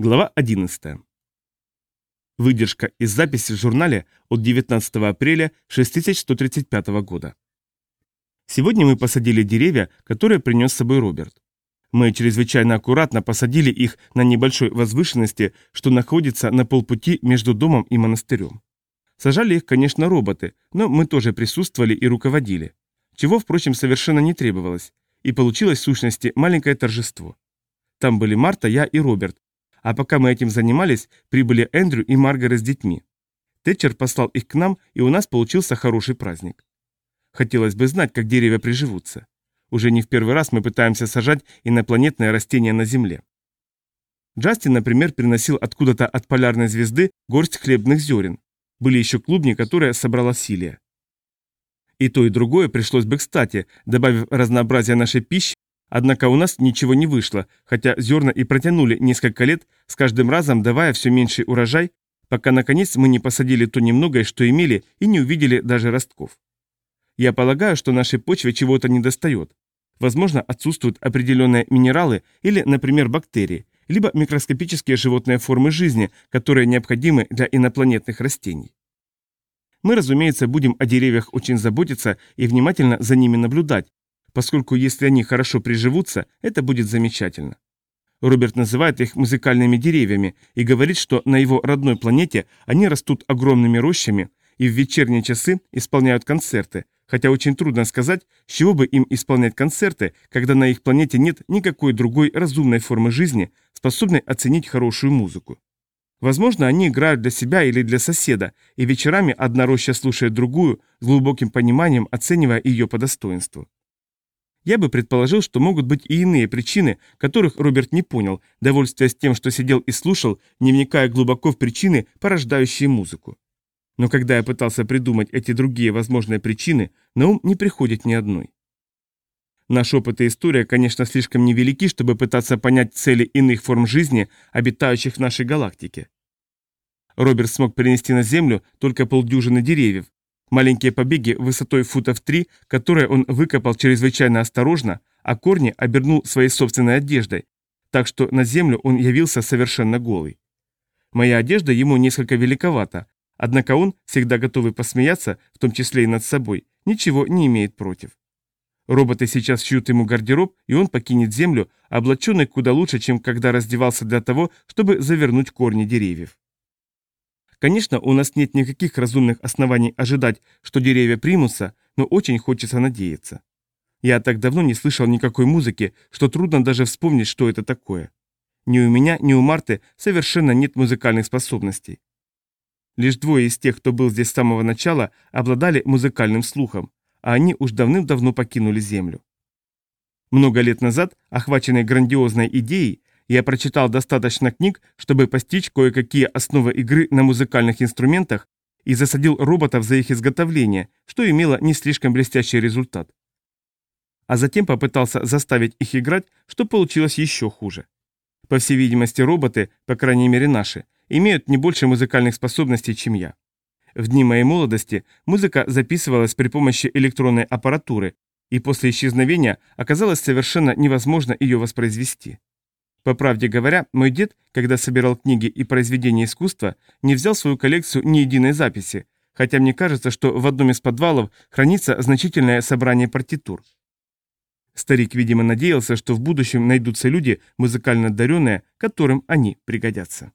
Глава 11. Выдержка из записи в журнале от 19 апреля 6135 года. Сегодня мы посадили деревья, которые принес с собой Роберт. Мы чрезвычайно аккуратно посадили их на небольшой возвышенности, что находится на полпути между домом и монастырем. Сажали их, конечно, роботы, но мы тоже присутствовали и руководили, чего, впрочем, совершенно не требовалось, и получилось в сущности маленькое торжество. Там были Марта, я и Роберт, а пока мы этим занимались, прибыли Эндрю и Маргарет с детьми. Тэтчер послал их к нам, и у нас получился хороший праздник. Хотелось бы знать, как деревья приживутся. Уже не в первый раз мы пытаемся сажать инопланетные растения на Земле. Джастин, например, приносил откуда-то от полярной звезды горсть хлебных зерен. Были еще клубни, которые собрала Силия. И то, и другое пришлось бы кстати, добавив разнообразие нашей пищи Однако у нас ничего не вышло, хотя зерна и протянули несколько лет, с каждым разом давая все меньший урожай, пока наконец мы не посадили то немногое, что имели, и не увидели даже ростков. Я полагаю, что нашей почве чего-то недостает. Возможно, отсутствуют определенные минералы или, например, бактерии, либо микроскопические животные формы жизни, которые необходимы для инопланетных растений. Мы, разумеется, будем о деревьях очень заботиться и внимательно за ними наблюдать, поскольку если они хорошо приживутся, это будет замечательно. Роберт называет их музыкальными деревьями и говорит, что на его родной планете они растут огромными рощами и в вечерние часы исполняют концерты, хотя очень трудно сказать, с чего бы им исполнять концерты, когда на их планете нет никакой другой разумной формы жизни, способной оценить хорошую музыку. Возможно, они играют для себя или для соседа, и вечерами одна роща слушает другую, с глубоким пониманием оценивая ее по достоинству. Я бы предположил, что могут быть и иные причины, которых Роберт не понял, довольствуясь тем, что сидел и слушал, не вникая глубоко в причины, порождающие музыку. Но когда я пытался придумать эти другие возможные причины, на ум не приходит ни одной. Наш опыт и история, конечно, слишком невелики, чтобы пытаться понять цели иных форм жизни, обитающих в нашей галактике. Роберт смог перенести на Землю только полдюжины деревьев, Маленькие побеги высотой футов три, которые он выкопал чрезвычайно осторожно, а корни обернул своей собственной одеждой, так что на землю он явился совершенно голый. Моя одежда ему несколько великовата, однако он, всегда готовый посмеяться, в том числе и над собой, ничего не имеет против. Роботы сейчас шьют ему гардероб, и он покинет землю, облаченный куда лучше, чем когда раздевался для того, чтобы завернуть корни деревьев. Конечно, у нас нет никаких разумных оснований ожидать, что деревья примутся, но очень хочется надеяться. Я так давно не слышал никакой музыки, что трудно даже вспомнить, что это такое. Ни у меня, ни у Марты совершенно нет музыкальных способностей. Лишь двое из тех, кто был здесь с самого начала, обладали музыкальным слухом, а они уж давным-давно покинули Землю. Много лет назад, охваченный грандиозной идеей, я прочитал достаточно книг, чтобы постичь кое-какие основы игры на музыкальных инструментах и засадил роботов за их изготовление, что имело не слишком блестящий результат. А затем попытался заставить их играть, что получилось еще хуже. По всей видимости, роботы, по крайней мере наши, имеют не больше музыкальных способностей, чем я. В дни моей молодости музыка записывалась при помощи электронной аппаратуры, и после исчезновения оказалось совершенно невозможно ее воспроизвести. По правде говоря, мой дед, когда собирал книги и произведения искусства, не взял в свою коллекцию ни единой записи, хотя мне кажется, что в одном из подвалов хранится значительное собрание партитур. Старик, видимо, надеялся, что в будущем найдутся люди, музыкально одаренные, которым они пригодятся.